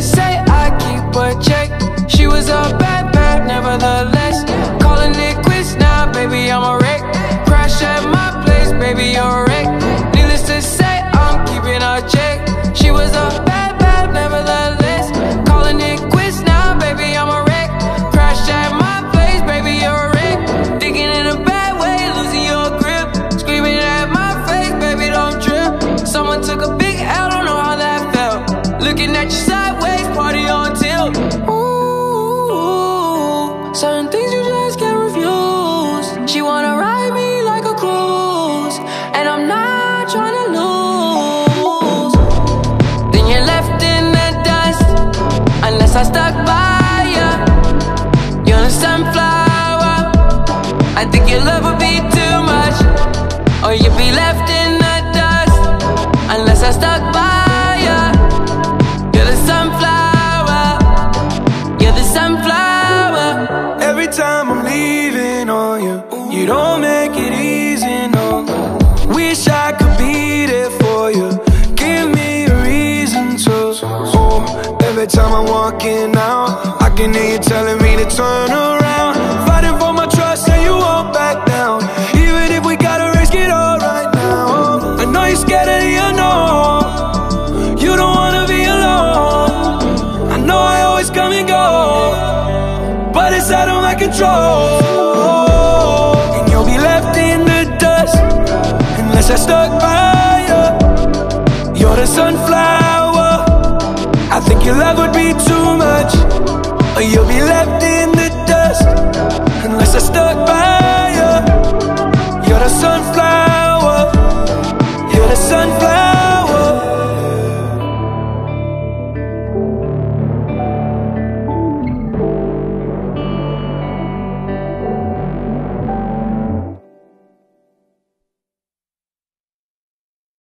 Say I keep a check. She was a bad, bad, nevertheless calling it quits now, baby, I'm a wreck. Crash at my place, baby, you're a wreck. Needless to say, I'm keeping her check. She was a bad, bad, nevertheless. Calling it quits now, baby, I'm a wreck. Crash at my place, baby, you're a wreck. Thinking in a bad way, losing your grip. Screaming at my face, baby, don't trip. Someone took a big L, don't know how that felt. Looking at you sideways, party on tilt. Ooh, Something. sunflower I think your love would be too much Or you'd be left in the dust. Unless I stuck by you You're the sunflower. You're the sunflower. Every time I'm leaving on you You don't make it easy, no. Wish I could be there for you. Give me a reason to. Oh, Every time I'm walking out I can hear you telling me to turn around. Fighting for my trust and you won't back down. Even if we gotta risk it all right now. I know you're scared of the unknown. You don't wanna be alone. I know I always come and go But it's out of my control. And you'll be left in the dust Unless I stuck by you. You're the sunflower. I think you love